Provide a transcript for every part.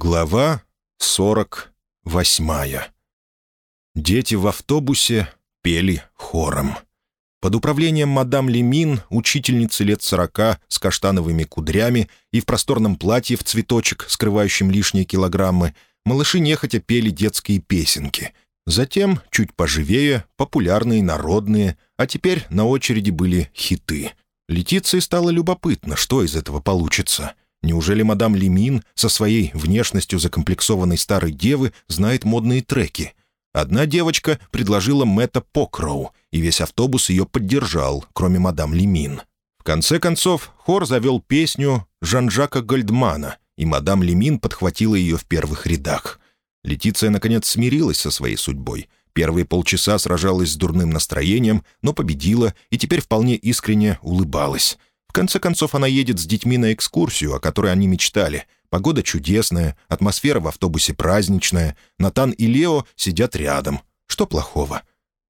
Глава сорок восьмая. Дети в автобусе пели хором. Под управлением мадам Лемин, учительницы лет сорока с каштановыми кудрями и в просторном платье в цветочек, скрывающем лишние килограммы, малыши нехотя пели детские песенки. Затем, чуть поживее, популярные народные, а теперь на очереди были хиты. Летиции стало любопытно, что из этого получится — Неужели мадам Лемин со своей внешностью закомплексованной старой девы знает модные треки? Одна девочка предложила Мэтта Покроу, и весь автобус ее поддержал, кроме мадам Лемин. В конце концов, хор завел песню Жан-Жака Гольдмана, и мадам Лемин подхватила ее в первых рядах. Летиция, наконец, смирилась со своей судьбой. Первые полчаса сражалась с дурным настроением, но победила и теперь вполне искренне улыбалась. Конце концов, она едет с детьми на экскурсию, о которой они мечтали. Погода чудесная, атмосфера в автобусе праздничная, Натан и Лео сидят рядом. Что плохого?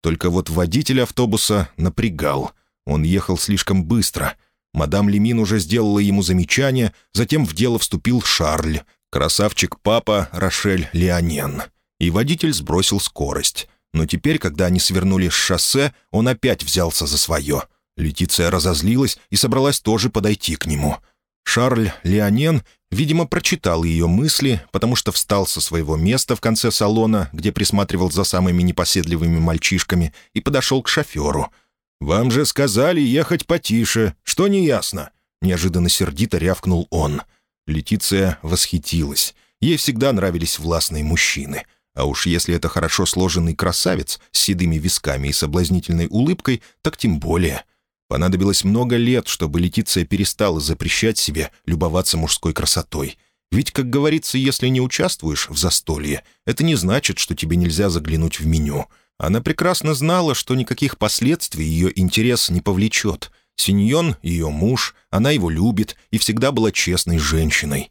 Только вот водитель автобуса напрягал. Он ехал слишком быстро. Мадам Лемин уже сделала ему замечание, затем в дело вступил Шарль, красавчик-папа Рошель Леонен. И водитель сбросил скорость. Но теперь, когда они свернули с шоссе, он опять взялся за свое — Летиция разозлилась и собралась тоже подойти к нему. Шарль Леонен, видимо, прочитал ее мысли, потому что встал со своего места в конце салона, где присматривал за самыми непоседливыми мальчишками, и подошел к шоферу. «Вам же сказали ехать потише. Что неясно?» Неожиданно сердито рявкнул он. Летиция восхитилась. Ей всегда нравились властные мужчины. А уж если это хорошо сложенный красавец с седыми висками и соблазнительной улыбкой, так тем более — Понадобилось много лет, чтобы Летиция перестала запрещать себе любоваться мужской красотой. Ведь, как говорится, если не участвуешь в застолье, это не значит, что тебе нельзя заглянуть в меню. Она прекрасно знала, что никаких последствий ее интерес не повлечет. Синьон — ее муж, она его любит и всегда была честной женщиной.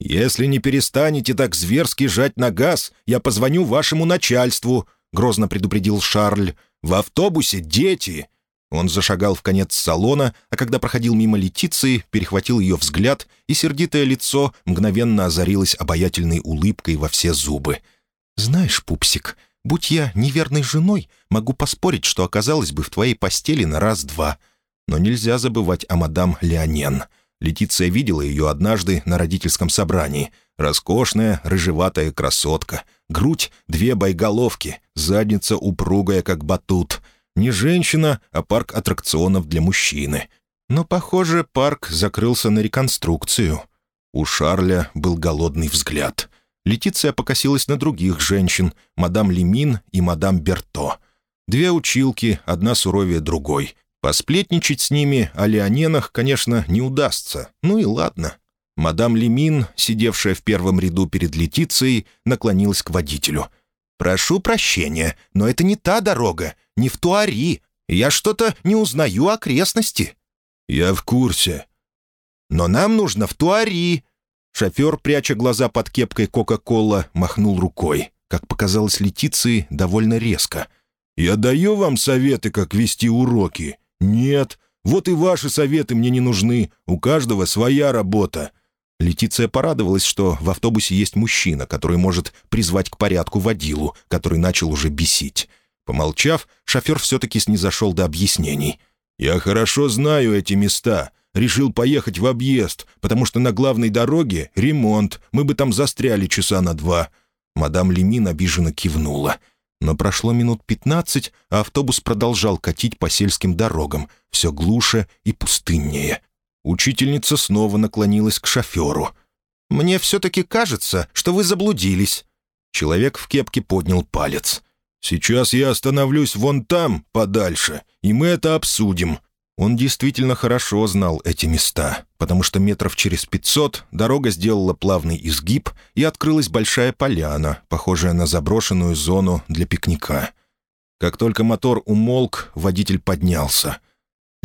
«Если не перестанете так зверски жать на газ, я позвоню вашему начальству», — грозно предупредил Шарль. «В автобусе дети. Он зашагал в конец салона, а когда проходил мимо Летиции, перехватил ее взгляд, и сердитое лицо мгновенно озарилось обаятельной улыбкой во все зубы. «Знаешь, пупсик, будь я неверной женой, могу поспорить, что оказалась бы в твоей постели на раз-два. Но нельзя забывать о мадам Леонен. Летиция видела ее однажды на родительском собрании. Роскошная, рыжеватая красотка. Грудь — две боеголовки, задница упругая, как батут — не женщина, а парк аттракционов для мужчины. Но, похоже, парк закрылся на реконструкцию. У Шарля был голодный взгляд. Летиция покосилась на других женщин, мадам Лемин и мадам Берто. Две училки, одна суровее другой. Посплетничать с ними о Леоненах, конечно, не удастся. Ну и ладно. Мадам Лемин, сидевшая в первом ряду перед Летицией, наклонилась к водителю. «Прошу прощения, но это не та дорога не в Туари. Я что-то не узнаю окрестности». «Я в курсе». «Но нам нужно в Туари». Шофер, пряча глаза под кепкой Кока-Кола, махнул рукой. Как показалось Летиции, довольно резко. «Я даю вам советы, как вести уроки?» «Нет. Вот и ваши советы мне не нужны. У каждого своя работа». Летиция порадовалась, что в автобусе есть мужчина, который может призвать к порядку водилу, который начал уже бесить. Помолчав, шофер все-таки снизошел до объяснений. «Я хорошо знаю эти места. Решил поехать в объезд, потому что на главной дороге ремонт, мы бы там застряли часа на два». Мадам Лемин обиженно кивнула. Но прошло минут пятнадцать, а автобус продолжал катить по сельским дорогам, все глуше и пустыннее. Учительница снова наклонилась к шоферу. «Мне все-таки кажется, что вы заблудились». Человек в кепке поднял палец. «Сейчас я остановлюсь вон там, подальше, и мы это обсудим». Он действительно хорошо знал эти места, потому что метров через пятьсот дорога сделала плавный изгиб, и открылась большая поляна, похожая на заброшенную зону для пикника. Как только мотор умолк, водитель поднялся.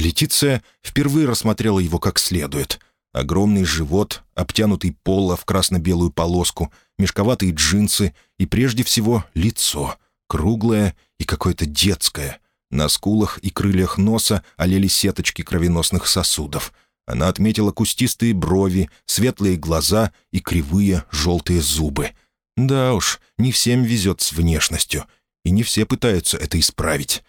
Летиция впервые рассмотрела его как следует. Огромный живот, обтянутый поло в красно-белую полоску, мешковатые джинсы и, прежде всего, лицо — круглое и какое-то детское. На скулах и крыльях носа олели сеточки кровеносных сосудов. Она отметила кустистые брови, светлые глаза и кривые желтые зубы. Да уж, не всем везет с внешностью, и не все пытаются это исправить.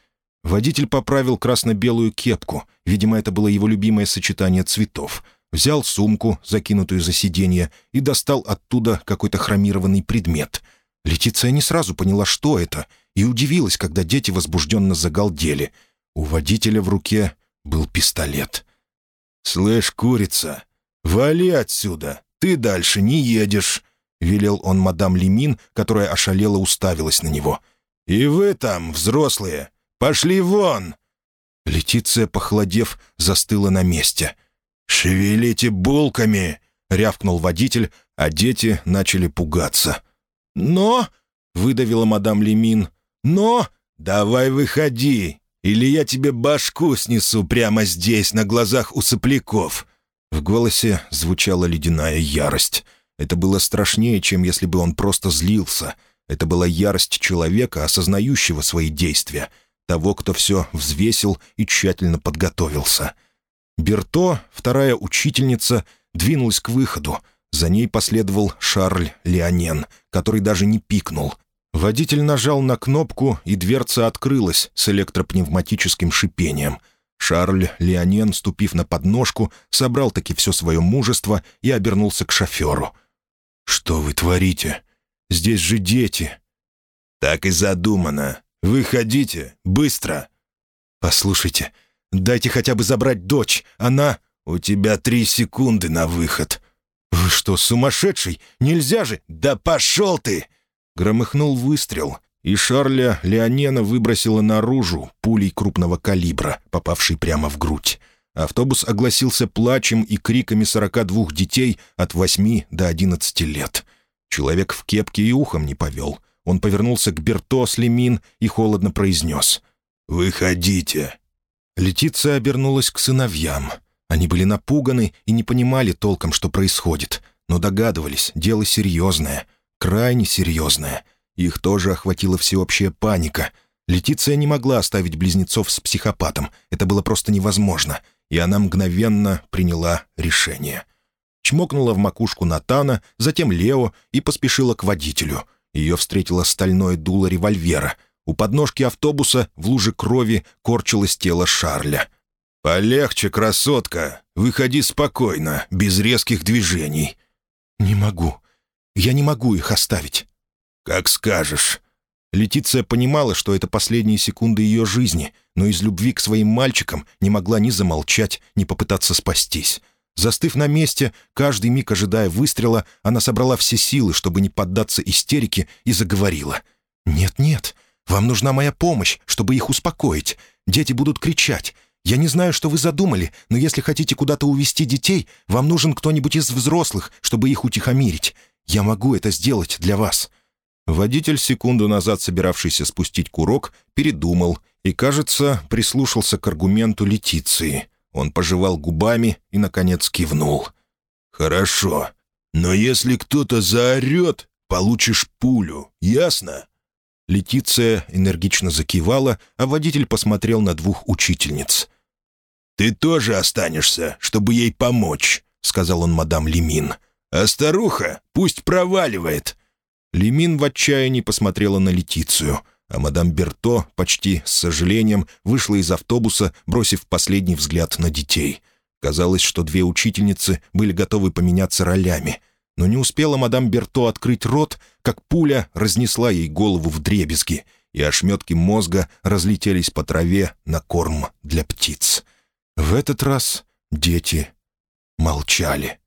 Водитель поправил красно-белую кепку, видимо, это было его любимое сочетание цветов. Взял сумку, закинутую за сиденье, и достал оттуда какой-то хромированный предмет. Летиция не сразу поняла, что это, и удивилась, когда дети возбужденно загалдели. У водителя в руке был пистолет. «Слышь, курица, вали отсюда, ты дальше не едешь», — велел он мадам Лемин, которая ошалела уставилась на него. «И вы там, взрослые, пошли вон!» Летиция, похолодев, застыла на месте. «Шевелите булками!» — рявкнул водитель, а дети начали пугаться. «Но!» — выдавила мадам Лемин. «Но! Давай выходи, или я тебе башку снесу прямо здесь, на глазах у сопляков!» В голосе звучала ледяная ярость. Это было страшнее, чем если бы он просто злился. Это была ярость человека, осознающего свои действия, того, кто все взвесил и тщательно подготовился. Берто, вторая учительница, двинулась к выходу. За ней последовал Шарль Леонен, который даже не пикнул. Водитель нажал на кнопку, и дверца открылась с электропневматическим шипением. Шарль Леонен, ступив на подножку, собрал таки все свое мужество и обернулся к шоферу. «Что вы творите? Здесь же дети!» «Так и задумано. Выходите, быстро!» «Послушайте, дайте хотя бы забрать дочь. Она...» «У тебя три секунды на выход». «Вы что, сумасшедший? Нельзя же! Да пошел ты!» Громыхнул выстрел, и Шарля Леонена выбросила наружу пулей крупного калибра, попавшей прямо в грудь. Автобус огласился плачем и криками 42 детей от 8 до 11 лет. Человек в кепке и ухом не повел. Он повернулся к Берто с Лемин и холодно произнес «Выходите». Летиция обернулась к сыновьям. Они были напуганы и не понимали толком, что происходит, но догадывались, дело серьезное — крайне серьезная. Их тоже охватила всеобщая паника. Летиция не могла оставить близнецов с психопатом. Это было просто невозможно. И она мгновенно приняла решение. Чмокнула в макушку Натана, затем Лео и поспешила к водителю. Ее встретило стальное дуло револьвера. У подножки автобуса в луже крови корчилось тело Шарля. «Полегче, красотка. Выходи спокойно, без резких движений». «Не могу. Я не могу их оставить». «Как скажешь». Летиция понимала, что это последние секунды ее жизни, но из любви к своим мальчикам не могла ни замолчать, ни попытаться спастись. Застыв на месте, каждый миг ожидая выстрела, она собрала все силы, чтобы не поддаться истерике, и заговорила. «Нет-нет, вам нужна моя помощь, чтобы их успокоить. Дети будут кричать. Я не знаю, что вы задумали, но если хотите куда-то увезти детей, вам нужен кто-нибудь из взрослых, чтобы их утихомирить. Я могу это сделать для вас». Водитель, секунду назад собиравшийся спустить курок, передумал и, кажется, прислушался к аргументу Летиции. Он пожевал губами и, наконец, кивнул. «Хорошо. Но если кто-то заорет, получишь пулю, ясно?» Летиция энергично закивала, а водитель посмотрел на двух учительниц. «Ты тоже останешься, чтобы ей помочь», — сказал он мадам Лемин. А старуха пусть проваливает». Лемин в отчаянии посмотрела на Летицию, а мадам Берто почти с сожалением вышла из автобуса, бросив последний взгляд на детей. Казалось, что две учительницы были готовы поменяться ролями. Но не успела мадам Берто открыть рот, как пуля разнесла ей голову в дребезги, и ошметки мозга разлетелись по траве на корм для птиц. В этот раз дети молчали.